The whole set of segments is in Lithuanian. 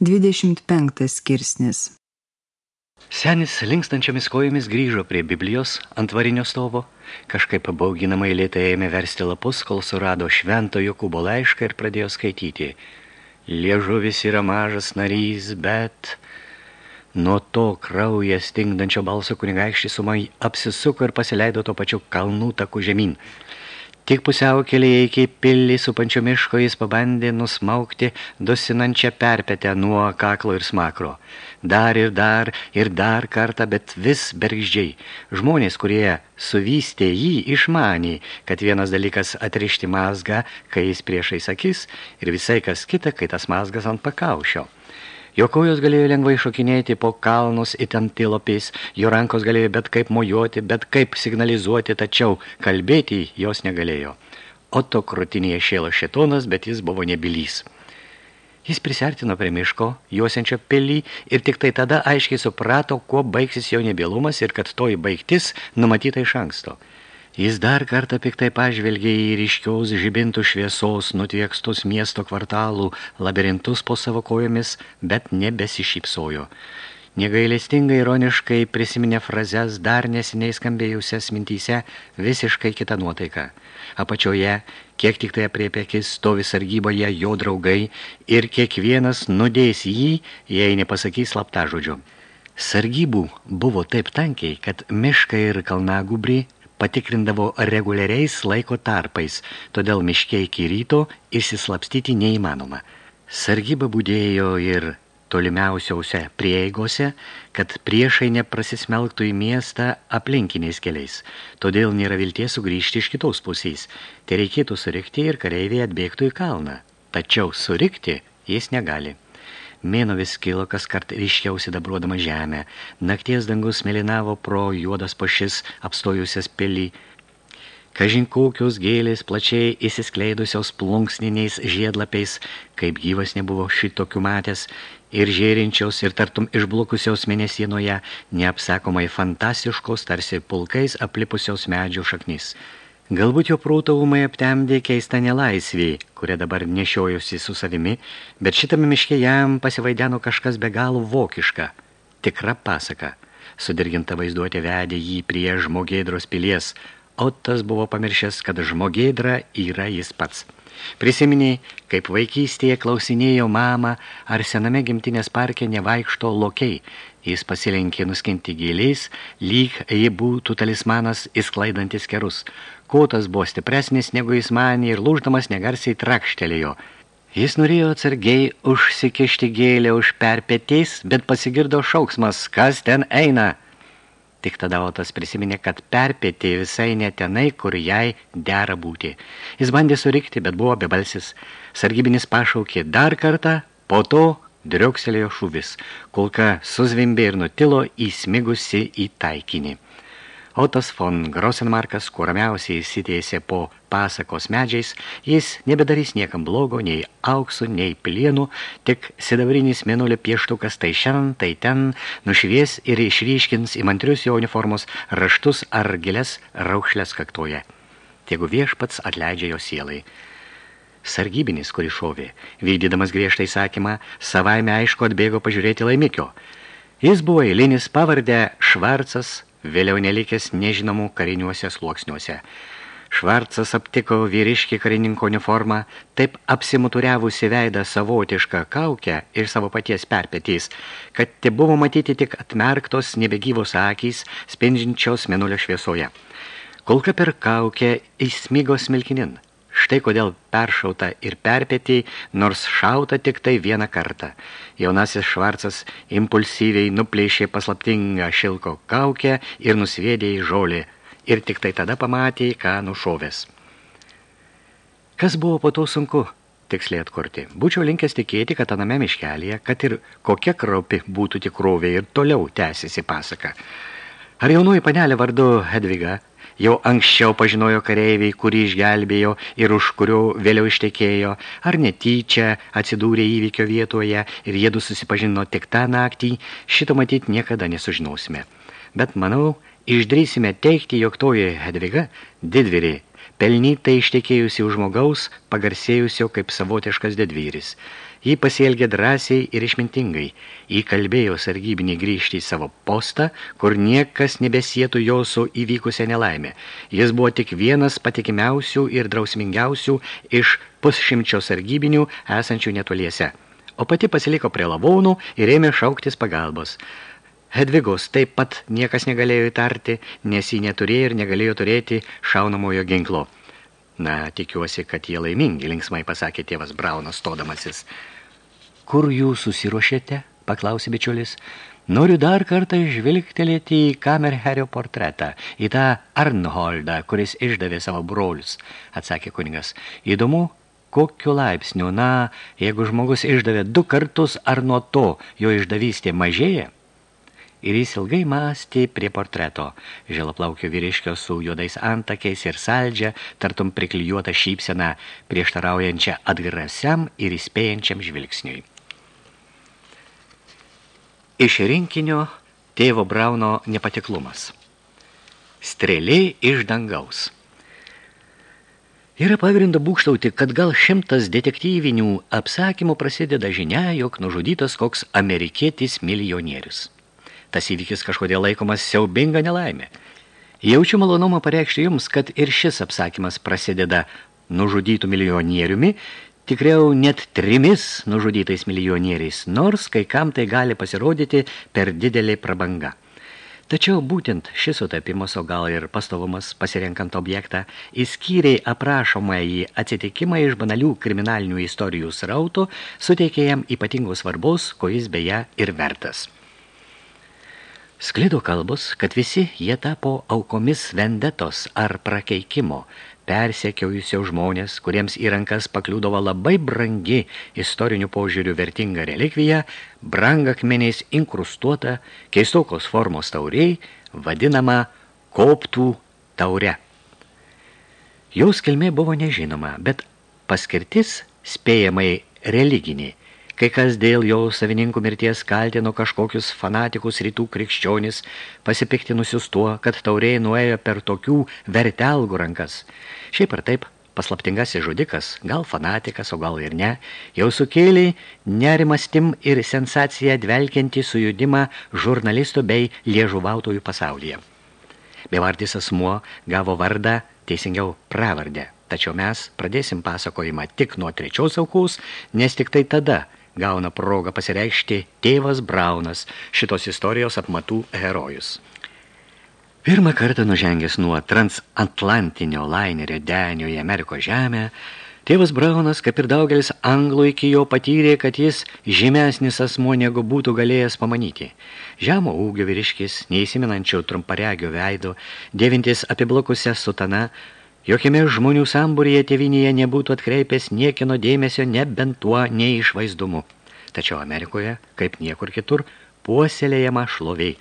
25 skirsnis Senis linkstančiamis kojomis grįžo prie Biblijos ant varinio stovo, kažkaip pabauginamai lėtai ėmė versti lapus, kol surado švento Jokūbo laišką ir pradėjo skaityti. Liežuvis yra mažas narys, bet... Nuo to kraują stingdančio balso kunigaikštis sumai apsisuko ir pasileido to pačiu kalnų taku žemyn. Tik pusiaukelėje iki pilį supančio miško jis pabandė nusmaukti dusinančią perpetę nuo kaklo ir smakro. Dar ir dar ir dar kartą, bet vis bergždžiai. Žmonės, kurie suvystė jį, išmanė, kad vienas dalykas atrišti mazgą, kai jis priešais akis, ir visai kas kita, kai tas mazgas ant pakaušio. Jo kojos galėjo lengvai šokinėti po kalnus itin tilopės, jo rankos galėjo bet kaip mojuoti, bet kaip signalizuoti, tačiau kalbėti jos negalėjo. Oto krūtinėje šėlo šetonas, bet jis buvo nebilys. Jis prisertino prie miško, juosiančio pelį ir tik tai tada aiškiai suprato, kuo baigsis jo nebėlumas ir kad toji baigtis numatyta iš anksto – Jis dar kartą piktai pažvelgė į ryškiaus žibintų šviesos nutviekstus miesto kvartalų labirintus po savo kojomis, bet nebesišypsojo. Negailestingai ironiškai prisiminė frazes dar nesiniai skambėjusias mintyse visiškai kitą nuotaiką. Apačioje, kiek tik tai apriepė akis, stovi sargyboje jo draugai ir kiekvienas nudės jį, jei nepasakys slapta žodžiu. Sargybų buvo taip tankiai, kad miškai ir kalnagubrį patikrindavo reguliariais laiko tarpais, todėl miške iki ryto išsislapstyti neįmanoma. Sargyba būdėjo ir tolimiausiausia prieigose, kad priešai neprasismelktų į miestą aplinkiniais keliais. Todėl nėra vilties sugrįžti iš kitos pusės. Tai reikėtų surikti ir kareiviai atbėgtų į kalną. Tačiau surikti jis negali. Mėno vis kilo kas kart ryškiausi dabruodama žemę. Nakties dangus melinavo pro juodas pašis apstojusias pelį. Kažin kokios gėlės plačiai įsiskleidusios plunksniniais žiedlapiais, kaip gyvas nebuvo šitokių matęs, ir žėrinčios ir tartum išblukusios mėnesienoje, neapsakomai fantastiškos, tarsi pulkais aplipusios medžių šaknis. Galbūt jo prūtavumai aptemdė keistą nelaisvį, kurią dabar nešiojusi su savimi, bet šitame miške jam pasivaideno kažkas be galo vokiška, tikra pasaka. Sudirginta vaizduotė vedė jį prie žmogėdros pilies, o tas buvo pamiršęs, kad žmogėdra yra jis pats. Prisiminiai, kaip vaikystėje klausinėjo mamą, ar sename gimtinės parke nevaikšto lokiai. Jis pasilenkė nuskinti gėliais, lyg jį būtų talismanas įsklaidantis kerus. Kotas buvo stipresnis negu jis manė ir lūždamas negarsiai trakštelėjo. Jis norėjo atsargiai užsikišti gėlę už perpėtės, bet pasigirdo šauksmas, kas ten eina – Tik tada Otas prisiminė, kad perpėtė visai netenai, kur jai dera būti. Jis bandė surikti, bet buvo bebalsis. Sargybinis pašaukė dar kartą, po to driokselėjo šūvis. Kulka suzvimbė ir nutilo įsmigusi į taikinį. Otas von Grosenmarkas, kuo ramiausiai įsiteisė po pasakos medžiais, jis nebedarys niekam blogo, nei auksų, nei plienų, tik sidabrinis mėnulio pieštukas tai šiandien, tai ten nušvies ir išryškins įmantrius jo uniformos raštus ar gilias raukšlės kaktoje. Tegu viešpats atleidžia jo sielai. Sargybinis, kuri šovė, vykdydamas griežtą įsakymą, savaime aišku atbėgo pažiūrėti laimikio. Jis buvo eilinis pavardę Švarcas vėliau nelikęs nežinomų kariniuose sluoksniuose. Švarcas aptiko vyriškį karininko uniformą, taip apsimuturiavusi veidą savotišką kaukę ir savo paties perpetys, kad te buvo matyti tik atmerktos nebegyvos akys, spindžinčios menulio šviesoje. Kulka per kaukę įsmigo smilkinin – Štai kodėl peršauta ir perpėtį, nors šauta tik tai vieną kartą. Jaunasis Švarcas impulsyviai nuplėšė paslaptingą šilko kaukę ir nusviedė į žolį. Ir tik tai tada pamatė, ką nušovęs. Kas buvo po to sunku? tiksliai atkurti. Būčiau linkęs tikėti, kad aname miškelėje, kad ir kokia kraupi būtų tikrovė ir toliau tęsiasi pasaka. Ar jaunoji panelė vardu Hedviga jau anksčiau pažinojo kareiviai, kurį išgelbėjo ir už kurio vėliau ištekėjo, ar netyčia atsidūrė įvykio vietoje ir jėdu susipažino tik tą naktį, šito matyti niekada nesužinosime. Bet manau, išdrysime teikti, jog toji Hedviga, didvyrė, pelnytai ištekėjusi už žmogaus, pagarsėjusio kaip savotiškas didvyris. Jį pasielgė drąsiai ir išmintingai. Įkalbėjo sargybinį grįžti į savo postą, kur niekas nebesietų jo su įvykusią nelaimę. Jis buvo tik vienas patikimiausių ir drausmingiausių iš pusšimčio sargybinių esančių netoliese. O pati pasiliko prie lavonų ir ėmė šauktis pagalbos. Hedvigos taip pat niekas negalėjo įtarti, nes jį neturėjo ir negalėjo turėti šaunamojo ginklo. Na, tikiuosi, kad jie laimingi, linksmai pasakė tėvas Braunas stodamasis. Kur jūs susiruošėte? paklausė bičiulis. Noriu dar kartą žvilgtelėti į Kamerherio portretą, į tą Arnholdą, kuris išdavė savo brolius, atsakė kunigas. Įdomu, kokiu laipsniu, na, jeigu žmogus išdavė du kartus, ar nuo to jo išdavystė mažėja? Ir jis ilgai mąstė prie portreto, želaplaukio vyriškio su juodais antakiais ir saldžia, tartum priklijuota šypsena, prieštaraujančia atgrasiam ir įspėjančiam žvilgsniui. Iš rinkinio tėvo Brauno nepatiklumas. Strėlė iš dangaus. Yra pagrindo būkštauti, kad gal šimtas detektyvinių apsakymų prasideda žinia, jog nužudytas koks amerikietis milijonierius. Tas įvykis kažkodėl laikomas siaubinga nelaimė. Jaučiu malonumą pareikšti jums, kad ir šis apsakymas prasideda nužudytų milijonieriumi, tikriau net trimis nužudytais milijonieriais, nors kai kam tai gali pasirodyti per didelį prabanga. Tačiau būtent šis sutapimas, o gal ir pastovumas pasirenkant objektą, įskyriai aprašomą į atsitikimą iš banalių kriminalinių istorijų srauto, suteikė jam ypatingos svarbos, ko jis beje ir vertas. Sklido kalbos, kad visi jie tapo aukomis vendetos ar prakeikimo, persekiaujusio žmonės, kuriems į rankas pakliūdavo labai brangi istorinių požiūrių vertinga relikvija, brangakmeniais inkrustuota, keistokos formos tauriai, vadinama koptų taure. Jaus kilmė buvo nežinoma, bet paskirtis spėjamai religinė – Kai kas dėl jo savininkų mirties kaltino kažkokius fanatikus rytų krikščionis, pasipiktinusius tuo, kad tauriai nuėjo per tokių vertelgų rankas. Šiaip ar taip, paslaptingasis žudikas, gal fanatikas, o gal ir ne, jau sukėlė nerimastim ir sensaciją dvelkiantį sujudimą žurnalistų bei liežuvautojų pasaulyje. Bevardis asmuo gavo vardą, teisingiau pravardę. Tačiau mes pradėsim pasakojimą tik nuo trečios aukos, nes tik tai tada – gauna progą pasireikšti tėvas Braunas, šitos istorijos apmatų herojus. Pirmą kartą nužengęs nuo transatlantinio lainerio denio į Amerikos žemę, tėvas Braunas, kaip ir daugelis anglų iki jo patyrė, kad jis žymesnis asmuo negu būtų galėjęs pamanyti. Žemo ūgio vyriškis, neįsiminančio trumparegio veido, dėvintis apiblokusią sutaną, Jokiame žmonių sambūrėje tėvinėje nebūtų atkreipęs niekino dėmesio nebent tuo neišvaizdumu. Tačiau Amerikoje, kaip niekur kitur, puoselėjama šloviai.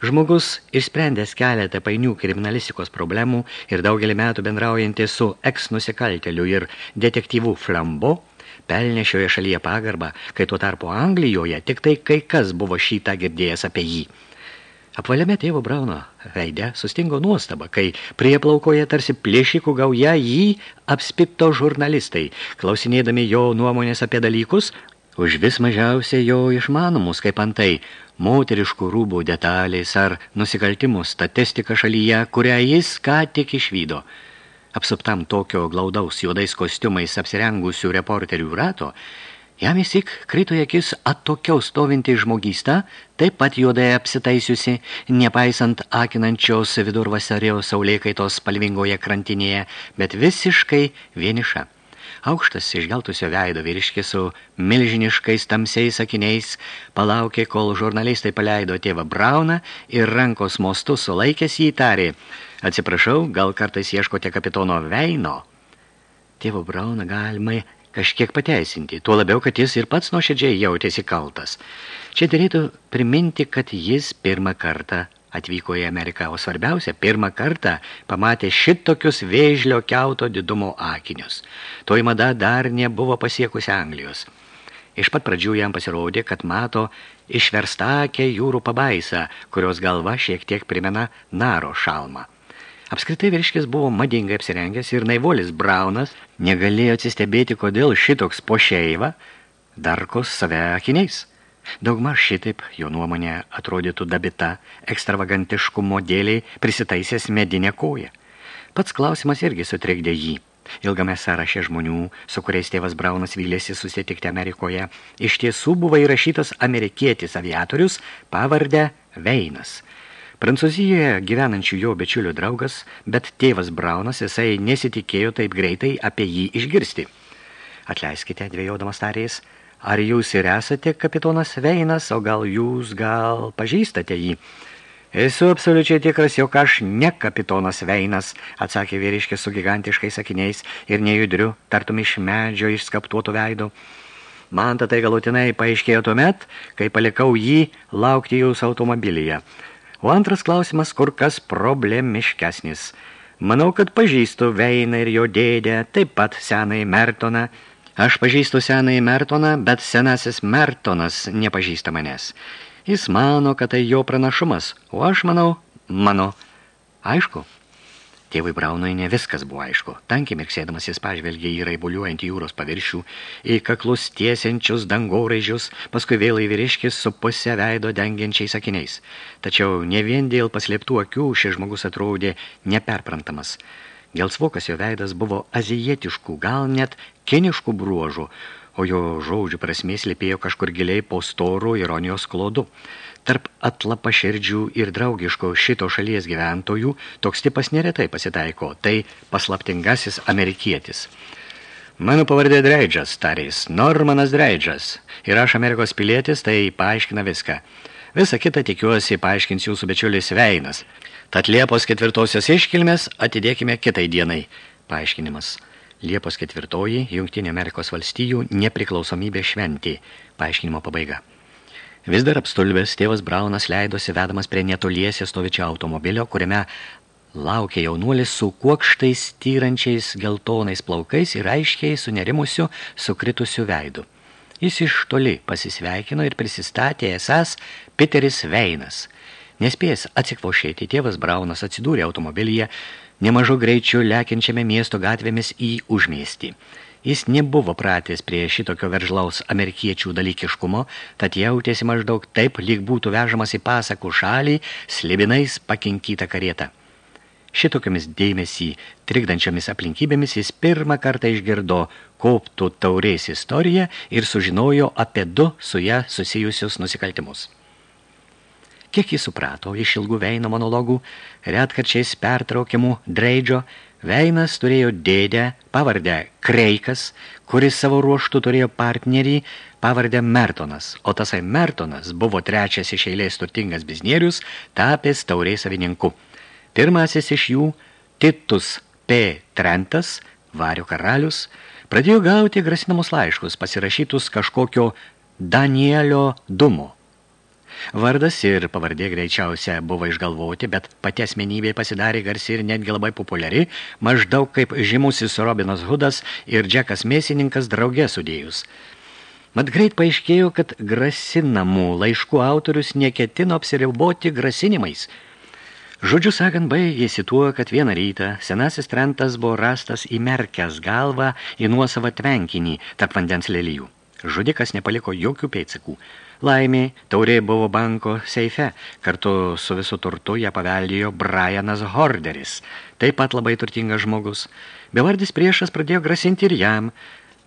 Žmogus išsprendęs keletą painių kriminalistikos problemų ir daugelį metų bendraujantį su eks-nusikalteliu ir detektyvų flambo, pelnė šioje šalyje pagarbą, kai tuo tarpu Anglijoje tik tai kai kas buvo šitą girdėjęs apie jį. Apvaliame tėvo Brauno veide sustingo nuostaba, kai prie plaukoje tarsi plėšikų gauja jį apspipto žurnalistai, klausinėdami jo nuomonės apie dalykus, už vis mažiausiai jo išmanomus, kaip antai moteriškų rūbų detalės ar nusikaltimų statistika šalyje, kurią jis ką tik išvydo. Apsuptam tokio glaudaus juodais kostiumais apsirengusių reporterių rato, Jam įsik krito akis atokiau stovinti žmogysta, taip pat juodai apsitaisiusi, nepaisant akinančios vidurvasarijos saulėkaitos spalvingoje krantinėje, bet visiškai vieniša. Aukštas išgeltusio veido vyriškis su milžiniškais tamsiais akiniais palaukė, kol žurnalistai paleido tėvą Brauną ir rankos mostu sulaikęs jį tarė. Atsiprašau, gal kartais ieškote kapitono Veino? Tėvo Brauną galima kažkiek pateisinti, tuo labiau, kad jis ir pats nuoširdžiai jautėsi kaltas. Čia dėlėtų priminti, kad jis pirmą kartą atvyko į Ameriką, o svarbiausia, pirmą kartą pamatė šitokius vėžlio kiauto didumo akinius. Toj mada dar nebuvo pasiekusi Anglijos. Iš pat pradžių jam pasirodė, kad mato išverstakę jūrų pabaisą, kurios galva šiek tiek primena naro šalmą. Apskritai vyriškis buvo madingai apsirengęs ir naivolis Braunas negalėjo atsistebėti, kodėl šitoks po šeiva darkos save akiniais. Daugmaž šitaip jo nuomonė atrodytų dabita, ekstravagantiškumo dėliai prisitaisęs medinę koją. Pats klausimas irgi sutrikdė jį. Ilgame sąraše žmonių, su kuriais tėvas Braunas vylėsi susitikti Amerikoje, iš tiesų buvo įrašytas amerikietis aviatorius pavardę Veinas. Prancūzijoje gyvenančių jo bičiulių draugas, bet tėvas Braunas jisai nesitikėjo taip greitai apie jį išgirsti. Atleiskite, dvėjodamas tarės, ar jūs ir esate kapitonas Veinas, o gal jūs gal pažįstate jį? Esu absoliučiai tikras, jog aš ne kapitonas Veinas, atsakė vyriškis su gigantiškais sakiniais ir nejudriu, tartum iš medžio išskaptuotų veidų. Man tai galutinai paaiškėjo tuomet, kai palikau jį laukti jūsų automobilyje. O antras klausimas kur kas problemiškesnis. Manau, kad pažįstu Veiną ir jo dėdę, taip pat senai Mertoną. Aš pažįstu senai Mertoną, bet senasis Mertonas nepažįsta manęs. Jis mano, kad tai jo pranašumas, o aš manau, mano. Aišku, tėvui Braunui ne viskas buvo aišku. Tankiai mirksėdamas jis pažvelgė į raibuliuojantį jūros paviršių, į kaklus tiesiančius dangoraižius, paskui vėl į vyriškis su pusę veido dengiančiais akiniais. Tačiau ne vien dėl paslėptų akių šis žmogus atrodė neperprantamas. Gelsvokas jo veidas buvo azijietiškų, gal net kiniškų bruožų, o jo žodžių prasmės lipėjo kažkur giliai po storų ironijos klodu. Tarp atlapaširdžių ir draugiško šito šalies gyventojų toks tipas neretai pasitaiko, tai paslaptingasis amerikietis. Mano pavardė Dreidžas, tarės, Normanas Dreidžas, ir aš Amerikos pilietis, tai paaiškina viską. Visą kitą tikiuosi paaiškins jūsų bičiulis Veinas. Tad Liepos ketvirtosios iškilmės atidėkime kitai dienai. Paaiškinimas. Liepos ketvirtoji Jungtinė Amerikos valstijų nepriklausomybė šventė. Paaiškinimo pabaiga. Vis dar apstulbęs, tėvas Braunas leidosi vedamas prie netoliesio stovičio automobilio, kuriame laukė jaunuolis su kuokštais tyrančiais geltonais plaukais ir aiškiai sunerimusiu sukritusiu veidu. Jis iš toli pasisveikino ir prisistatė esas Peteris Veinas. Nespėjęs atsikvošėti, tėvas Braunas atsidūrė automobilyje, nemažu greičiu lekiančiame miesto gatvėmis į užmiestį. Jis nebuvo pratęs prie šitokio veržlaus amerikiečių dalykiškumo, tad jautėsi maždaug taip, lyg būtų vežamas į pasakų šalį slibinais pakinkytą karietą. Šitokiamis dėmesį trikdančiomis aplinkybėmis jis pirmą kartą išgirdo koptų taurės istoriją ir sužinojo apie du su ją susijusius nusikaltimus. Kiek jis suprato iš ilgų Veino monologų, retkarčiais pertraukiamų Dreidžio, Veinas turėjo dėdę, pavardę Kreikas, kuris savo ruoštų turėjo partnerį, pavardę Mertonas, o tasai Mertonas buvo trečias iš eilės turtingas biznierius, tapęs tauriai savininku. Pirmasis iš jų, Titus P. Trentas, vario karalius, pradėjo gauti grasinamus laiškus, pasirašytus kažkokio Danielio Dumo. Vardas ir pavardė greičiausia buvo išgalvoti, bet pati asmenybė pasidarė garsi ir netgi labai populiari, maždaug kaip žymusis Robinas Hudas ir Džekas Mėsininkas draugė sudėjus. Mat greit paaiškėjo, kad grasinamų laiškų autorius neketino apsiriboti grasinimais. Žodžiu sakant, baigėsi tuo, kad vieną rytą senasis Trentas buvo rastas įmerkęs galvą į nuosavą tvenkinį tarp vandens lelijų. Žudikas nepaliko jokių pėdsakų. Laimė, taurė buvo banko seife, kartu su visu turtu ją paveldėjo Brianas Horderis, taip pat labai turtingas žmogus. Bevardis priešas pradėjo grasinti ir jam.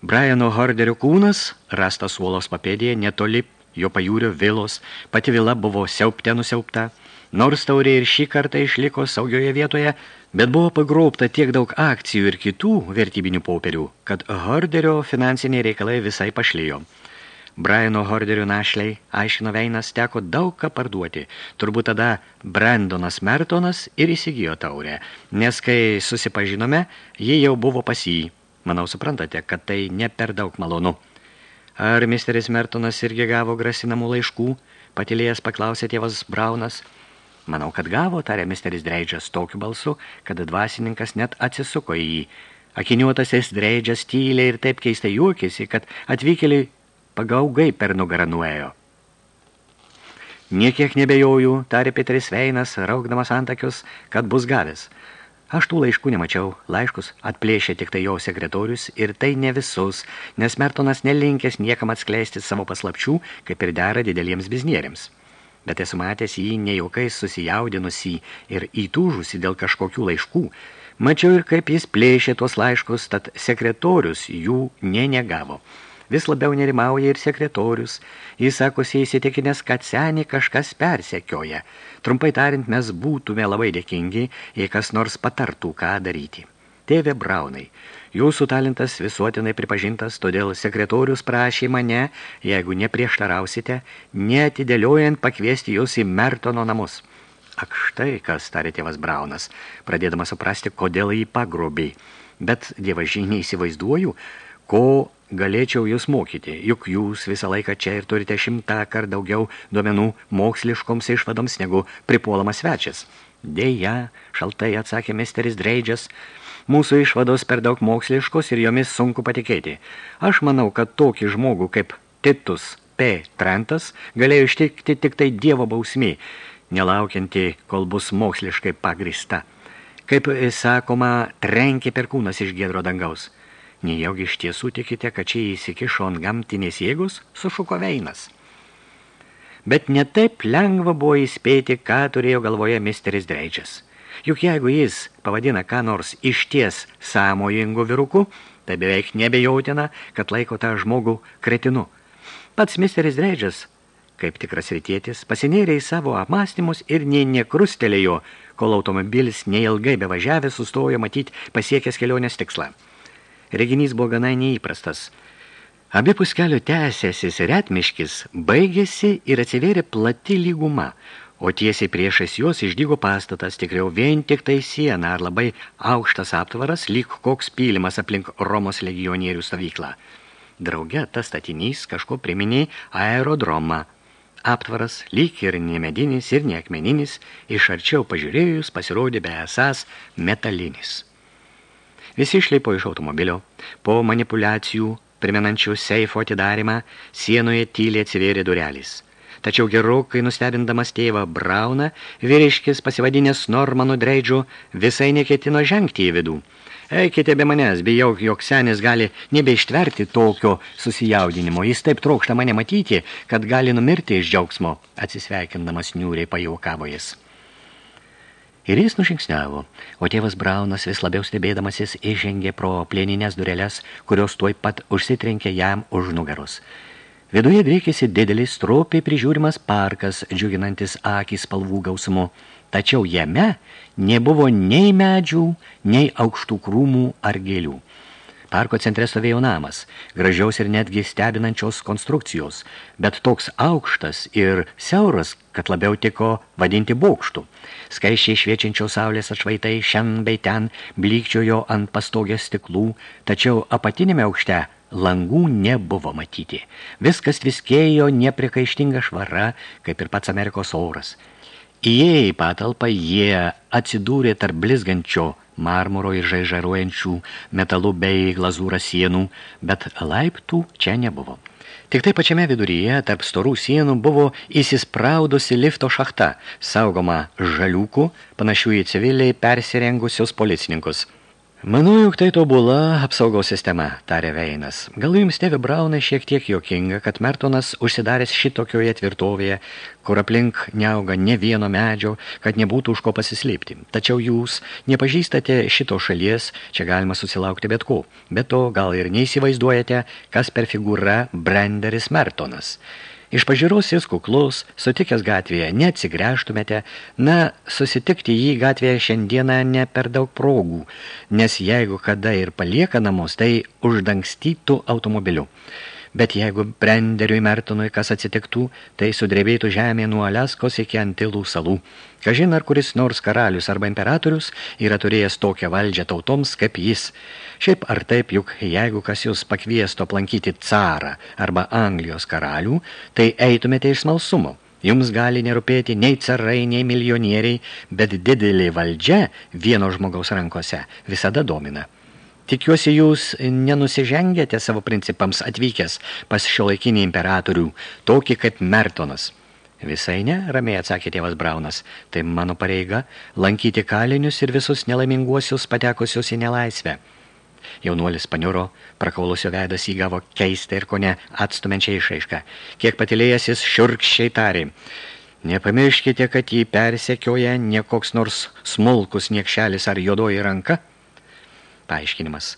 Briano Horderio kūnas, rastas uolos papėdėje, netoli jo pajūrio vilos, pati vila buvo siaupte nusiaupta. Nors taurė ir šį kartą išliko saugioje vietoje, bet buvo pagrobta tiek daug akcijų ir kitų vertybinių popierių, kad Horderio finansiniai reikalai visai pašlijo. Briano Horderio našliai, aiškino Veinas, teko daug ką parduoti. Turbūt tada Brandonas Mertonas ir įsigijo taurę, nes kai susipažinome, ji jau buvo pas jį. Manau, suprantate, kad tai ne per daug malonu. Ar misteris Mertonas irgi gavo grasinamų laiškų? Patilėjęs paklausė tėvas Braunas. Manau, kad gavo, tarė misteris Dreidžas tokiu balsu, kad dvasininkas net atsisuko į jį. Akiniuotasis Dreidžas tyliai ir taip keistai juokėsi, kad atvykėliai pagaugai per nugarą nuėjo. Niekiek nebejojų, tarė Petris Veinas, raukdamas antakius, kad bus gavęs. Aš tų laiškų nemačiau, laiškus atplėšė tik tai jo sekretorius ir tai ne visus, nes Mertonas nelinkęs niekam atskleisti savo paslapčių, kaip ir dera dideliems biznieriams. Bet esu matęs jį nejaukais susijaudinusį ir įtūžusi dėl kažkokių laiškų. Mačiau ir kaip jis plėšė tuos laiškus, tad sekretorius jų nenegavo. Vis labiau nerimauja ir sekretorius. Jis sakosi įsitikinęs, kad senį kažkas persekioja. Trumpai tariant, mes būtume labai dėkingi, jei kas nors patartų, ką daryti. Tėve Braunai, jūsų talentas visuotinai pripažintas, todėl sekretorius prašė mane, jeigu neprieštarausite, neatidėliojant pakviesti jūs į Mertono namus. Ak štai, kas tarė tėvas Braunas, pradėdamas suprasti, kodėl jį pagrobiai. Bet dievažiai neįsivaizduoju, ko galėčiau jūs mokyti, juk jūs visą laiką čia ir turite šimtą kar daugiau duomenų moksliškoms išvadoms negu pripuolamas svečias. Deja, šaltai atsakė misteris Dreidžias, mūsų išvados per daug moksliškos ir jomis sunku patikėti. Aš manau, kad tokį žmogų kaip Titus P. Trentas galėjo ištikti tik tai dievo bausmė, nelaukianti, kol bus moksliškai pagrista. Kaip sakoma, trenkė perkūnas iš giedro dangaus – Nejaugi iš tiesų tikite, kad čia įsikišo ant gamtinės jėgos, sušuko Veinas. Bet netaip lengva buvo įspėti, ką turėjo galvoje misteris Dreidžias. Juk jeigu jis pavadina ką nors išties sąmojingu viruku, tai beveik nebejautina, kad laiko tą žmogų kretinu. Pats misteris Dreidžias, kaip tikras rytietis, pasinėrė į savo apmąstymus ir nei nekrustelėjo, kol automobilis neilgai bevažiavęs sustojo matyti pasiekęs kelionės tikslą. Reginys buvo gana neįprastas. Abipus kelio tęsėsis retmiškis, baigėsi ir atsivėrė plati lyguma, o tiesiai priešais juos išdygo pastatas, tikriau vien tik tai siena ar labai aukštas aptvaras, lyg koks pylimas aplink Romos legionierių stovyklą. Drauge tas statinys kažko priminė aerodromą. Aptvaras, lyg ir nemedinis ir neakmeninis, iš arčiau pažiūrėjus pasirodė be esas metalinis. Visi išleipo iš automobilio. Po manipulacijų, primenančių seifo atidarimą, sienoje tyliai atsivėrė durelis. Tačiau gerokai nustebindamas tėvą Brauną, vyriškis pasivadinęs Normanu Dreidžiu visai neketino žengti į vidų. Eikite be manęs, bijau, jog senis gali nebeištverti tokio susijaudinimo. Jis taip trokšta mane matyti, kad gali numirti iš džiaugsmo, atsisveikindamas niūriai pajaukavo jis. Ir jis nužingsniavo, o tėvas Braunas vis labiau stebėdamasis įžengė pro plėninės dureles, kurios tuoj pat užsitrenkė jam už nugaros. Viduje drėkėsi didelis stropiai prižiūrimas parkas, džiuginantis akį spalvų gausumu, tačiau jame nebuvo nei medžių, nei aukštų krūmų ar gėlių. Parko centre stovėjo namas, gražiaus ir netgi stebinančios konstrukcijos, bet toks aukštas ir siauras, kad labiau tiko vadinti bokštų. Skaiščiai šviečiančios saulės atšvaitai šen bei ten blykčiojo ant pastogės stiklų, tačiau apatinėme aukšte langų nebuvo matyti. Viskas viskėjo neprikaištinga švara, kaip ir pats Amerikos oras. Įėję į patalpą, jie atsidūrė tarp blizgančio marmuro ir žaižaruojančių metalų bei glazūrą sienų, bet laiptų čia nebuvo. Tik tai pačiame viduryje, tarp storų sienų, buvo įsispraudusi lifto šachta, saugoma žaliukų, panašių į civiliai persirengusius policininkus – Manau, juk tai tobula apsaugos sistema, tarė Veinas. Gal jums, tėvi Braunai, šiek tiek jokinga, kad Mertonas užsidaręs šitokioje tvirtovėje, kur aplink neauga ne vieno medžio, kad nebūtų už ko pasislėpti. Tačiau jūs nepažįstate šito šalies, čia galima susilaukti bet ko. Bet to gal ir neįsivaizduojate, kas per figūra Brenderis Mertonas. Iš pažiūros jis kuklus, sutikęs gatvėje, neatsigręžtumėte, na, susitikti jį gatvėje šiandieną ne per daug progų, nes jeigu kada ir palieka namus, tai uždangstytų automobiliu. Bet jeigu Brenderiui Mertonui kas atsitiktų, tai sudrebėtų žemė nuo Aliaskos iki Antilų salų. Kažin ar kuris nors karalius arba imperatorius yra turėjęs tokią valdžią tautoms kaip jis. Šiaip ar taip, juk jeigu kas jūs pakviesto aplankyti carą arba Anglijos karalių, tai eitumėte iš smalsumo. Jums gali nerūpėti nei carai, nei milijonieriai, bet didelė valdžia vieno žmogaus rankose visada domina. Tikiuosi, jūs nenusižengėte savo principams atvykęs pas šiuolaikinį imperatorių, tokį kaip Mertonas. Visai ne, ramiai atsakė tėvas Braunas. Tai mano pareiga lankyti kalinius ir visus nelaiminguosius patekusius į nelaisvę. Jaunuolis paniuro, prakaulusio veidas įgavo keistą ir kone atstumenčią išaišką. Kiek patilėjęs jis šiurkščiai tarė. Nepamirškite, kad jį persekioja ne koks nors smulkus niekšelis ar juodoji ranka. Paaiškinimas.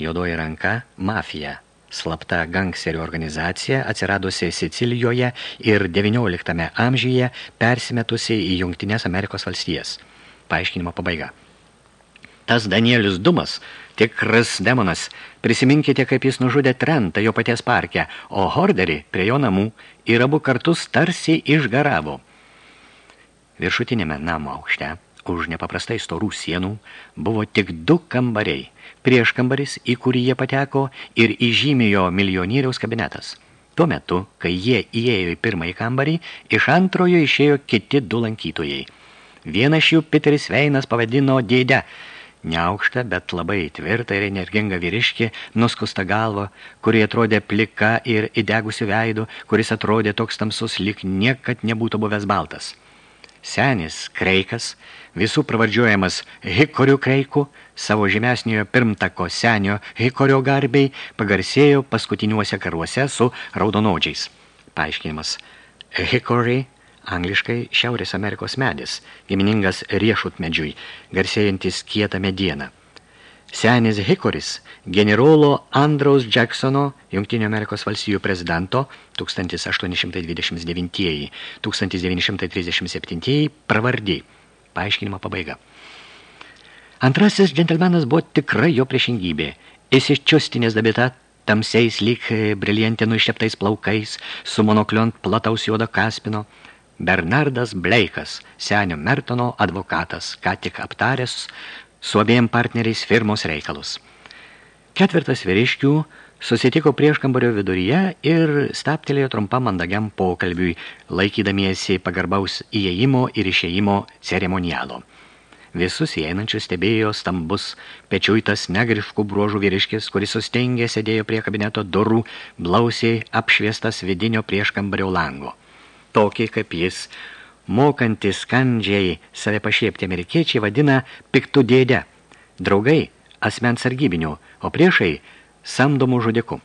Juodoji ranka – mafija slapta gangserių organizacija atsiradusi Sicilijoje ir XIX amžiuje persimetusi į Jungtinės Amerikos valstijas. Paaiškinimo pabaiga. Tas Danielius Dumas, tikras demonas, prisiminkite, kaip jis nužudė Trentą jo paties parke, o Horderį prie jo namų ir abu kartus tarsi išgaravo. Viršutinėme namo aukšte Už nepaprastai storų sienų buvo tik du kambariai. Prieškambaris, į kurį jie pateko, ir įžymėjo milijonieriaus kabinetas. Tuo metu, kai jie įėjo į pirmąjį kambarį, iš antrojo išėjo kiti du lankytojai. Vienas jų Piteris Veinas pavadino dėdę, Neaukštą, bet labai tvirtą ir energingą vyriškį, nuskusta galva, kuri atrodė plika ir įdegusių veidų, kuris atrodė toks tamsus, lyg niekad nebūtų buvęs baltas. Senis Kreikas, visų pravardžiuojamas Hikorių Kreiku, savo žemesniojo pirmtako senio Hikorio garbiai pagarsėjo paskutiniuose karuose su raudonodžiais. Paaiškinimas. Hickory, angliškai Šiaurės Amerikos medis, giminingas riešutmedžiui, garsėjantis kietą medieną. Senis Hikoris, generolo Andraus Jacksono, Jungtinio Amerikos valstijų prezidento 1829-1937 pravardiai. Paaiškinimo pabaiga. Antrasis džentelmenas buvo tikrai jo priešingybė. Jis iš čiustinės dabita tamsiais lyg briliantinų išteptais plaukais, su monokliont plataus juodo kaspino. Bernardas Bleikas, senio Mertono advokatas, ką tik aptaręs su abiem partneriais firmos reikalus. Ketvirtas vyriškių susitiko prieš kambario viduryje ir staptelėjo trumpam mandagiam pokalbiui, laikydamiesi pagarbaus įėjimo ir išėjimo ceremonialo. Visus įeinančius stebėjo stambus, pečiuitas negriškų bruožų vyriškis, kuris sustengė sėdėjo prie kabineto durų, blausiai apšviestas vidinio prieškambario lango. Tokį kaip jis, mokantis skandžiai save pašiepti amerikiečiai vadina piktų dėdę, draugai asmens sargybinių, o priešai samdomų žudiku.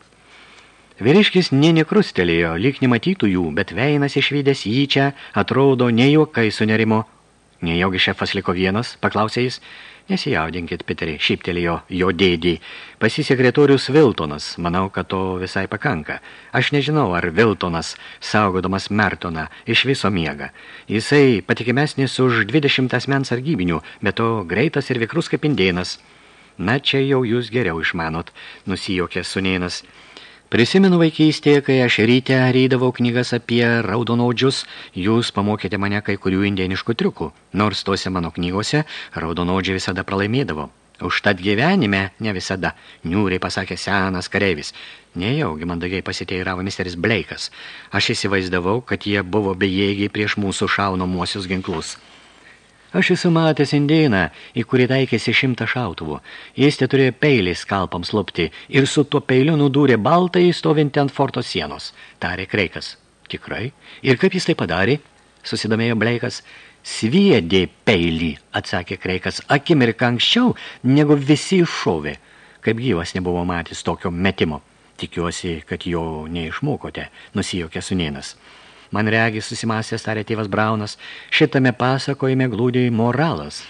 Vyriškis nė nekrustelėjo, lyg nematytų jų, bet veinas išvydęs jį čia atrodo ne juokai sunerimo. Nejaugi šefas liko vienas, paklausė jis, Nesijaudinkit, Piterį, šyptelėjo jo dėdį. Pasisekretorius Viltonas, manau, kad to visai pakanka. Aš nežinau, ar Viltonas, saugodamas Mertoną, iš viso miega. Jisai patikimesnis už 20 asmens argybinių, bet to greitas ir vikrus kaip indėnas. Na, čia jau jūs geriau išmanot, nusijokė sunėnas. Prisimenu vaikystėje, kai aš ryte rydavau knygas apie raudonaudžius, jūs pamokėte mane kai kurių indieniškų triukų, nors tose mano knygose raudonaudžiai visada pralaimėdavo. Užtat gyvenime ne visada, niūriai pasakė senas kareivis. Nejaugi mandagiai pasiteiravo misteris Bleikas. Aš įsivaizdavau, kad jie buvo bejėgiai prieš mūsų šaunomuosius ginklus. Aš esu matęs indėną, į kurį taikėsi šimtą šautuvų. Jis te turėjo peilį skalpams lupti ir su tuo peiliu nudūrė baltai stovinti ant forto sienos, tarė Kreikas. Tikrai? Ir kaip jis tai padarė? Susidomėjo Bleikas. Sviedė peilį, atsakė Kreikas, akimirką anksčiau, negu visi iššovė. Kaip gyvas nebuvo matęs tokio metimo. Tikiuosi, kad jo neišmokote, nusijokė sunėnas. Man regi susimąstęs, tarė tėvas Braunas, šitame pasakojime glūdė moralas.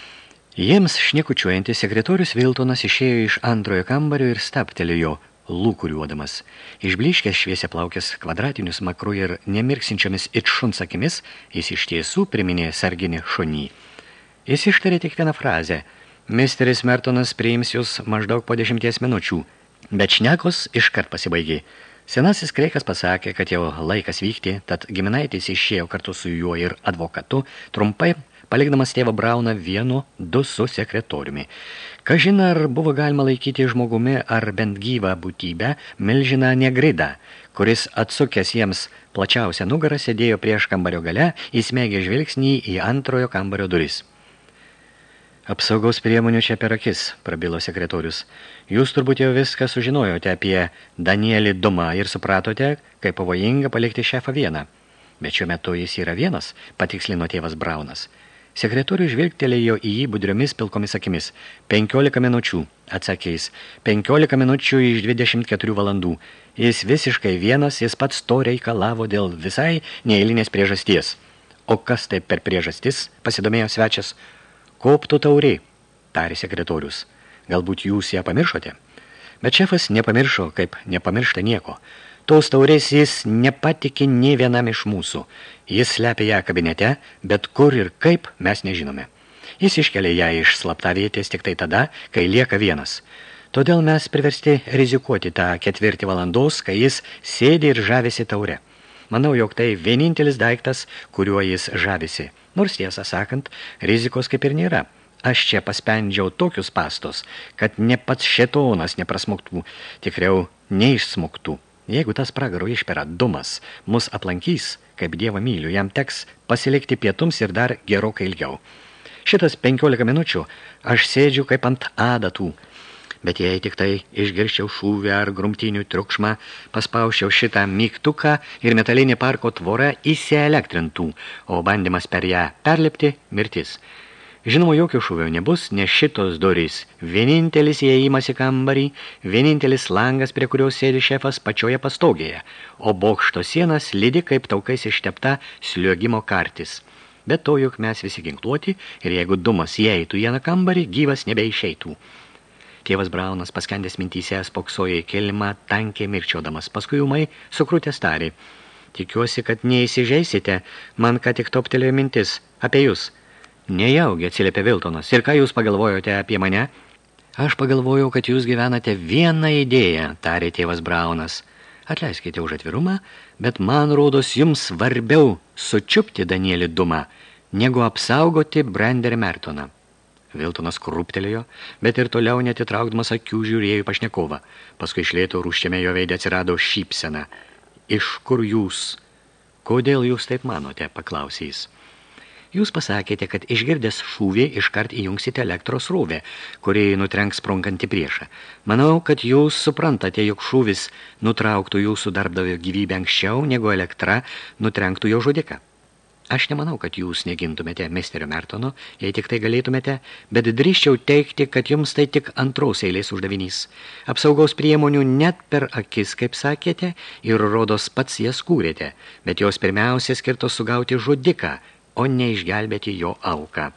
Jiems šnekučiuojantis sekretorius Viltonas išėjo iš antrojo kambario ir staptelėjo, lūkuriuodamas. Išbliškęs šviesia plaukęs kvadratinius makru ir nemirksinčiomis it šuns akimis, jis iš tiesų priminė sarginį šunį. Jis ištarė tik vieną frazę. Misteris Mertonas priims jūs maždaug po dešimties minučių, bet šnekos iškart pasibaigė. Senasis kreikas pasakė, kad jau laikas vykti, tad giminaitis išėjo kartu su juo ir advokatu, trumpai palikdamas tėvą Brauną vienu, du su sekretoriumi. Kažin ar buvo galima laikyti žmogumi ar bent gyvą būtybę milžiną negridą, kuris atsukęs jiems plačiausią nugarą sėdėjo prieš kambario gale, įsmegė žvilgsnį į antrojo kambario duris. Apsaugos priemonių čia per akis, prabilo sekretorius. Jūs turbūt jau viską sužinojote apie Danielį Dumą ir supratote, kaip pavojinga palikti šefą vieną. Bet šiuo metu jis yra vienas, patikslino tėvas Braunas. Sekretorius žvilgtelėjo į jį budriomis pilkomis akimis. 15 minučių, atsakė jis. 15 minučių iš 24 valandų. Jis visiškai vienas, jis pats to reikalavo dėl visai neeilinės priežasties. O kas tai per priežastis, pasidomėjo svečias. Koptų tauriai, tarė sekretorius. Galbūt jūs ją pamiršote? Bet šefas nepamiršo, kaip nepamiršta nieko. Tos taurės jis nepatikė nei vienam iš mūsų. Jis slepia ją kabinete, bet kur ir kaip mes nežinome. Jis iškelia ją iš slaptavietės tik tai tada, kai lieka vienas. Todėl mes priversti rizikuoti tą ketvirtį valandos, kai jis sėdi ir žavisi taure. Manau, jog tai vienintelis daiktas, kuriuo jis žavisi. Nors tiesą sakant, rizikos kaip ir nėra. Aš čia paspendžiau tokius pastos, kad ne pats šetonas neprasmuktų, tikriau neišsmuktų. Jeigu tas pragaro išpera dumas mus aplankys, kaip dievą myliu, jam teks pasilikti pietums ir dar gerokai ilgiau. Šitas 15 minučių aš sėdžiu kaip ant adatų, bet jei tik tai išgirščiau šūvį ar grumtinių triukšmą, paspauščiau šitą mygtuką ir metalinį parko tvorą įsielektrintų, o bandymas per ją perlipti – mirtis – Žinoma, jokio šūvio nebus, nes šitos durys vienintelis įėjimas į kambarį, vienintelis langas, prie kurios sėdi šefas pačioje pastogėje, o bokšto sienas lydi kaip taukais ištepta sliuogimo kartis. Bet to, juk mes visi ginkluoti ir jeigu dumas įeitų į vieną kambarį, gyvas nebeišeitų. Tėvas Braunas paskendęs mintyse spoksojo į kelimą, tankiai mirčiodamas, paskui umai sukrutęs tarė. Tikiuosi, kad neįsižeisite, man ką tik toptelėjo mintis apie jūs – Nejaugi, atsiliepė Viltonas. Ir ką jūs pagalvojote apie mane? Aš pagalvojau, kad jūs gyvenate vieną idėją, tarė tėvas Braunas. Atleiskite už atvirumą, bet man rodos jums svarbiau sučiupti Danielį Dumą, negu apsaugoti Branderį Mertoną. Viltonas krūptelėjo, bet ir toliau netitraukdamas akių žiūrėjo pašnekovą. Paskui išlėto rūščiame jo veidė atsirado šypsena. Iš kur jūs? Kodėl jūs taip manote, paklausė jis. Jūs pasakėte, kad išgirdęs šūvį iškart įjungsite elektros rūvę, kuri nutrenks prunkantį priešą. Manau, kad jūs suprantate, jog šūvis nutrauktų jūsų darbdavio gyvybę anksčiau, negu elektra nutrenktų jo žudiką. Aš nemanau, kad jūs negintumėte misterio Mertono, jei tik tai galėtumėte, bet drįščiau teikti, kad jums tai tik antros eilės uždavinys. Apsaugos priemonių net per akis, kaip sakėte, ir rodos pats jas kūrėte, bet jos pirmiausia skirtos sugauti žudiką, o ne išgelbėti jo auką.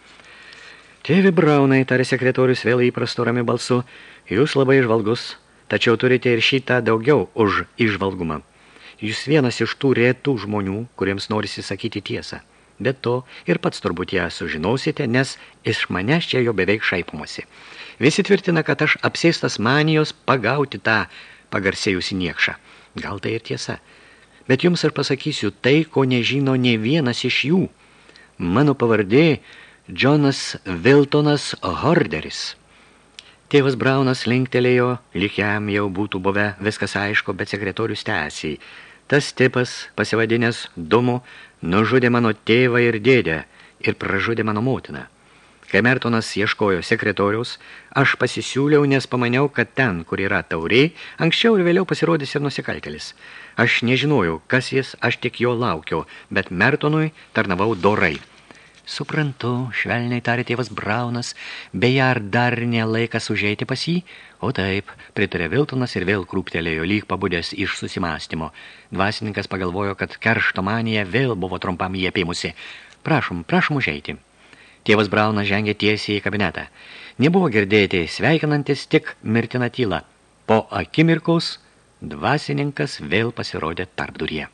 Tėvi Braunai, tarė sekretorius vėl įprasto rami balsu, jūs labai išvalgus, tačiau turite ir šitą daugiau už išvalgumą. Jūs vienas iš tų rėtų žmonių, kuriems norisi sakyti tiesą. Bet to ir pats turbūt ją sužinosite, nes iš manęs čia jo beveik šaipomosi. Visi tvirtina, kad aš apsėstas manijos pagauti tą pagarsėjusi niekšą. Gal tai ir tiesa. Bet jums aš pasakysiu tai, ko nežino ne vienas iš jų – Mano pavardė Džonas Viltonas Horderis. Tėvas Braunas linktelėjo, lyg jam jau būtų buvę viskas aišku, bet sekretorius tęsiai. Tas tipas, pasivadinęs Dumu, nužudė mano tėvą ir dėdę ir pražudė mano motiną. Kai Mertonas ieškojo sekretoriaus, aš pasisiūliau, nes pamaniau, kad ten, kur yra tauriai, anksčiau ir vėliau pasirodys ir nusikaltelis. Aš nežinojau, kas jis, aš tik jo laukiau, bet Mertonui tarnavau dorai. Suprantu, švelniai tarė tėvas Braunas, beje, ar dar nelaikas užeiti pas jį? O taip, pritarė Viltonas ir vėl krūptelėjo lyg pabudęs iš susimastymo. Dvasininkas pagalvojo, kad keršto manija vėl buvo trumpam jį apėmusi. Prašom, prašom užeiti. Tėvas Braunas žengė tiesiai į kabinetą. Nebuvo girdėti sveikinantis tik mirtina tyla. Po akimirkaus dvasininkas vėl pasirodė tarp durie.